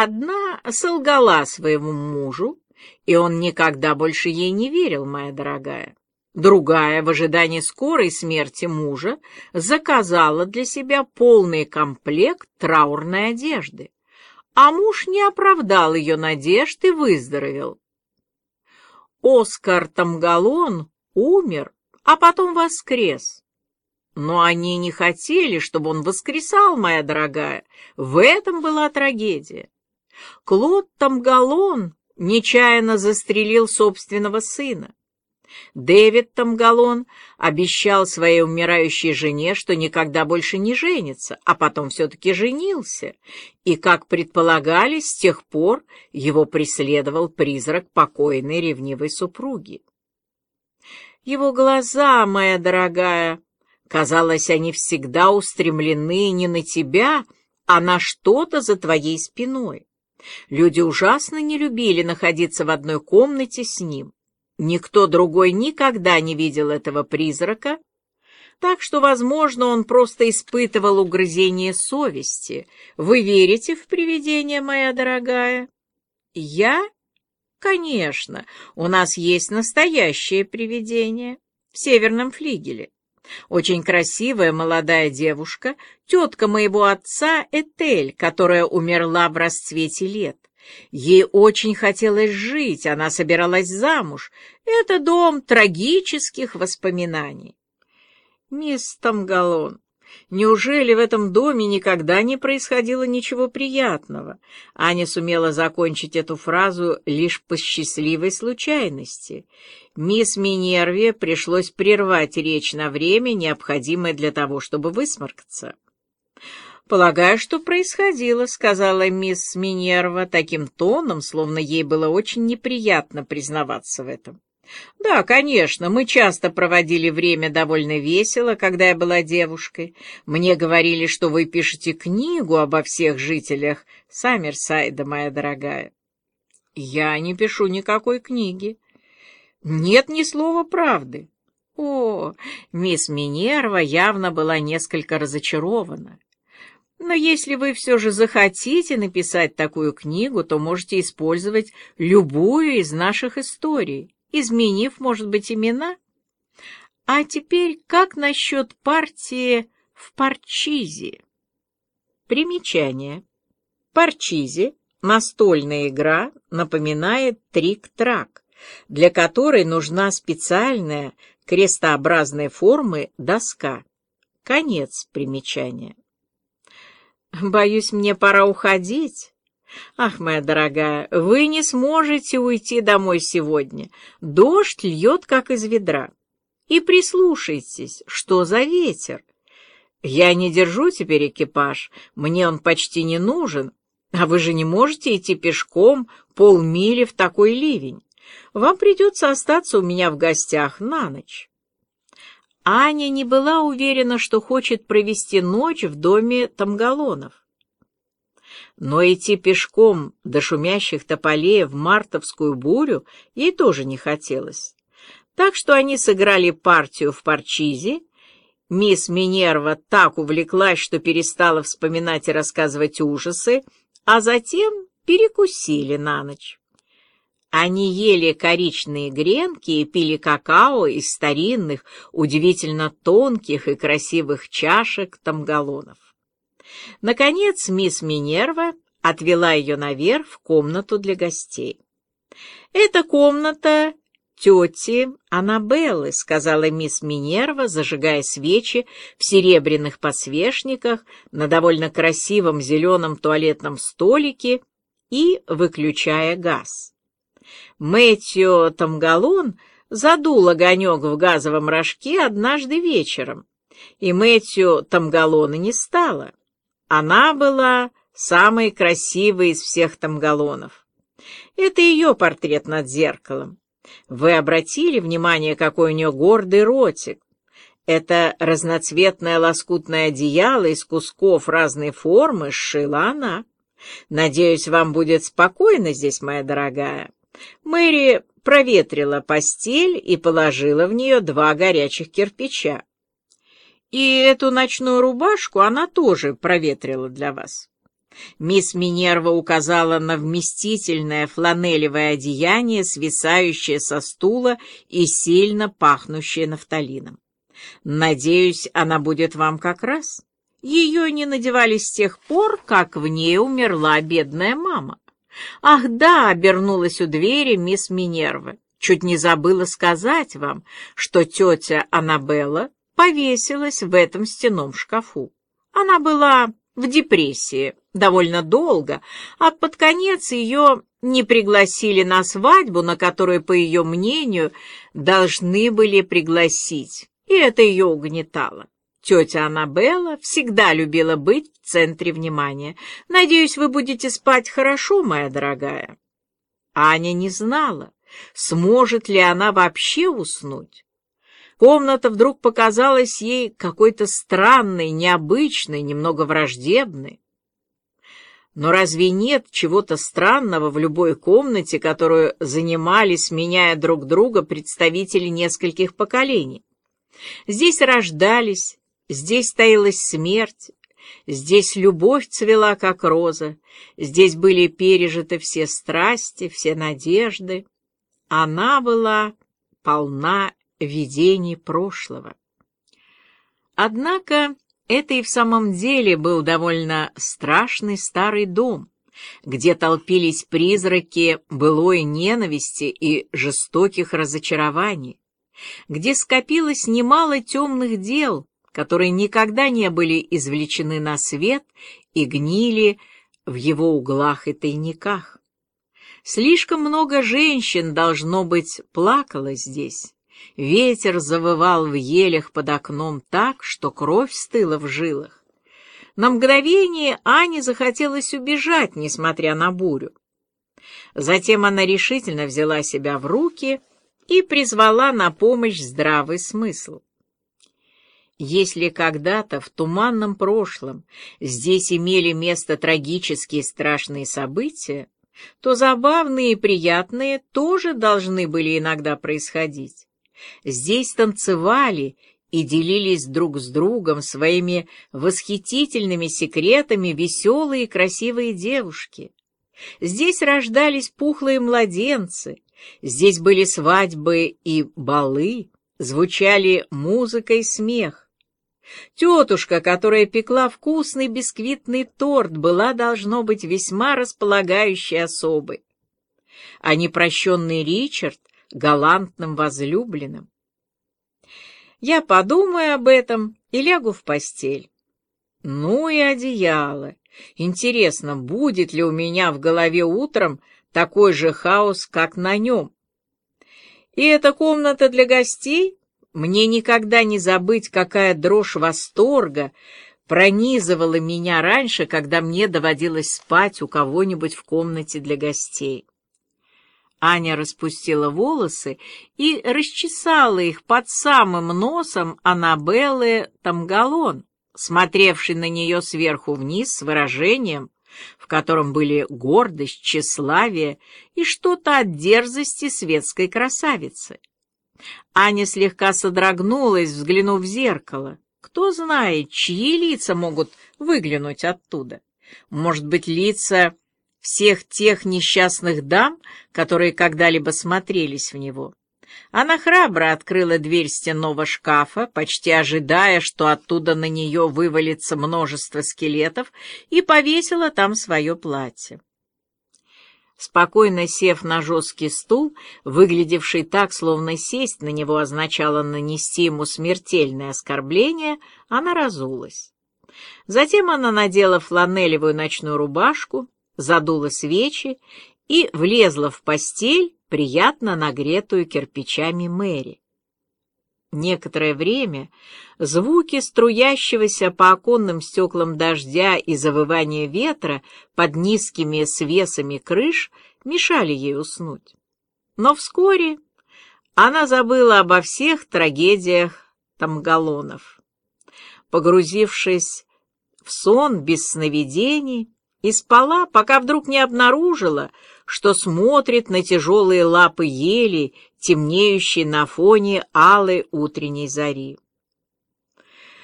Одна солгала своему мужу, и он никогда больше ей не верил, моя дорогая. Другая, в ожидании скорой смерти мужа, заказала для себя полный комплект траурной одежды, а муж не оправдал ее надежд и выздоровел. Оскар Тамгалон умер, а потом воскрес. Но они не хотели, чтобы он воскресал, моя дорогая. В этом была трагедия. Клод Тамгалон нечаянно застрелил собственного сына. Дэвид Тамгалон обещал своей умирающей жене, что никогда больше не женится, а потом все-таки женился, и, как предполагали, с тех пор его преследовал призрак покойной ревнивой супруги. Его глаза, моя дорогая, казалось, они всегда устремлены не на тебя, а на что-то за твоей спиной. Люди ужасно не любили находиться в одной комнате с ним. Никто другой никогда не видел этого призрака, так что, возможно, он просто испытывал угрызение совести. Вы верите в привидения, моя дорогая? Я? Конечно, у нас есть настоящее привидение в северном флигеле. Очень красивая молодая девушка, тетка моего отца Этель, которая умерла в расцвете лет. Ей очень хотелось жить, она собиралась замуж. Это дом трагических воспоминаний. Мисс Тамгалон, неужели в этом доме никогда не происходило ничего приятного? Аня сумела закончить эту фразу лишь по счастливой случайности. Мисс Минерве пришлось прервать речь на время, необходимое для того, чтобы высморкаться. «Полагаю, что происходило», — сказала мисс Минерва таким тоном, словно ей было очень неприятно признаваться в этом. «Да, конечно, мы часто проводили время довольно весело, когда я была девушкой. Мне говорили, что вы пишете книгу обо всех жителях Саммерсайда, моя дорогая». «Я не пишу никакой книги. Нет ни слова правды». О, мисс Минерва явно была несколько разочарована. Но если вы все же захотите написать такую книгу, то можете использовать любую из наших историй, изменив, может быть, имена. А теперь как насчет партии в Парчизе? Примечание. Парчизе — настольная игра, напоминает трик-трак, для которой нужна специальная крестообразной формы доска. Конец примечания. Боюсь, мне пора уходить. Ах, моя дорогая, вы не сможете уйти домой сегодня. Дождь льет, как из ведра. И прислушайтесь, что за ветер. Я не держу теперь экипаж, мне он почти не нужен, а вы же не можете идти пешком полмили в такой ливень. Вам придется остаться у меня в гостях на ночь. Аня не была уверена, что хочет провести ночь в доме Тамгалонов. Но идти пешком до шумящих тополей в мартовскую бурю ей тоже не хотелось. Так что они сыграли партию в парчизе. Мисс Минерва так увлеклась, что перестала вспоминать и рассказывать ужасы, а затем перекусили на ночь. Они ели коричные гренки и пили какао из старинных, удивительно тонких и красивых чашек тамгалонов. Наконец мисс Минерва отвела ее наверх в комнату для гостей. «Эта комната тети Аннабеллы», — сказала мисс Минерва, зажигая свечи в серебряных подсвечниках на довольно красивом зеленом туалетном столике и выключая газ. Мэтью Тамгалон задул огонек в газовом рожке однажды вечером, и Мэтью Тамгалона не стало. Она была самой красивой из всех Тамгалонов. Это ее портрет над зеркалом. Вы обратили внимание, какой у нее гордый ротик? Это разноцветное лоскутное одеяло из кусков разной формы сшила она. Надеюсь, вам будет спокойно здесь, моя дорогая. Мэри проветрила постель и положила в нее два горячих кирпича. И эту ночную рубашку она тоже проветрила для вас. Мисс Минерва указала на вместительное фланелевое одеяние, свисающее со стула и сильно пахнущее нафталином. «Надеюсь, она будет вам как раз. Ее не надевали с тех пор, как в ней умерла бедная мама». «Ах да!» — обернулась у двери мисс Минерва. «Чуть не забыла сказать вам, что тетя Аннабелла повесилась в этом стенном шкафу. Она была в депрессии довольно долго, а под конец ее не пригласили на свадьбу, на которую, по ее мнению, должны были пригласить, и это ее угнетало. Тетя Аннабелла всегда любила быть в центре внимания. Надеюсь, вы будете спать хорошо, моя дорогая. Аня не знала, сможет ли она вообще уснуть. Комната вдруг показалась ей какой-то странной, необычной, немного враждебной. Но разве нет чего-то странного в любой комнате, которую занимали, сменяя друг друга, представители нескольких поколений? Здесь рождались, здесь таилась смерть, здесь любовь цвела, как роза, здесь были пережиты все страсти, все надежды. Она была полна видений прошлого. Однако это и в самом деле был довольно страшный старый дом, где толпились призраки былой ненависти и жестоких разочарований, где скопилось немало темных дел, которые никогда не были извлечены на свет и гнили в его углах и тайниках. Слишком много женщин, должно быть, плакало здесь. Ветер завывал в елях под окном так, что кровь стыла в жилах. На мгновение Ане захотелось убежать, несмотря на бурю. Затем она решительно взяла себя в руки и призвала на помощь здравый смысл. Если когда-то в туманном прошлом здесь имели место трагические страшные события, то забавные и приятные тоже должны были иногда происходить. Здесь танцевали и делились друг с другом своими восхитительными секретами веселые и красивые девушки. Здесь рождались пухлые младенцы, здесь были свадьбы и балы, звучали музыка и смех. Тетушка, которая пекла вкусный бисквитный торт, была, должно быть, весьма располагающей особой. А непрощенный Ричард галантным возлюбленным. Я подумаю об этом и лягу в постель. Ну и одеяло. Интересно, будет ли у меня в голове утром такой же хаос, как на нем? И эта комната для гостей? Мне никогда не забыть, какая дрожь восторга пронизывала меня раньше, когда мне доводилось спать у кого-нибудь в комнате для гостей. Аня распустила волосы и расчесала их под самым носом Аннабеллы Тамгалон, смотревшей на нее сверху вниз с выражением, в котором были гордость, тщеславие и что-то от дерзости светской красавицы. Аня слегка содрогнулась, взглянув в зеркало. Кто знает, чьи лица могут выглянуть оттуда. Может быть, лица всех тех несчастных дам, которые когда-либо смотрелись в него. Она храбро открыла дверь стенного шкафа, почти ожидая, что оттуда на нее вывалится множество скелетов, и повесила там свое платье. Спокойно сев на жесткий стул, выглядевший так, словно сесть на него означало нанести ему смертельное оскорбление, она разулась. Затем она надела фланелевую ночную рубашку, задула свечи и влезла в постель, приятно нагретую кирпичами Мэри. Некоторое время звуки струящегося по оконным стеклам дождя и завывания ветра под низкими свесами крыш мешали ей уснуть. Но вскоре она забыла обо всех трагедиях тамгалонов. Погрузившись в сон без сновидений, и спала, пока вдруг не обнаружила, что смотрит на тяжелые лапы ели, темнеющие на фоне алой утренней зари.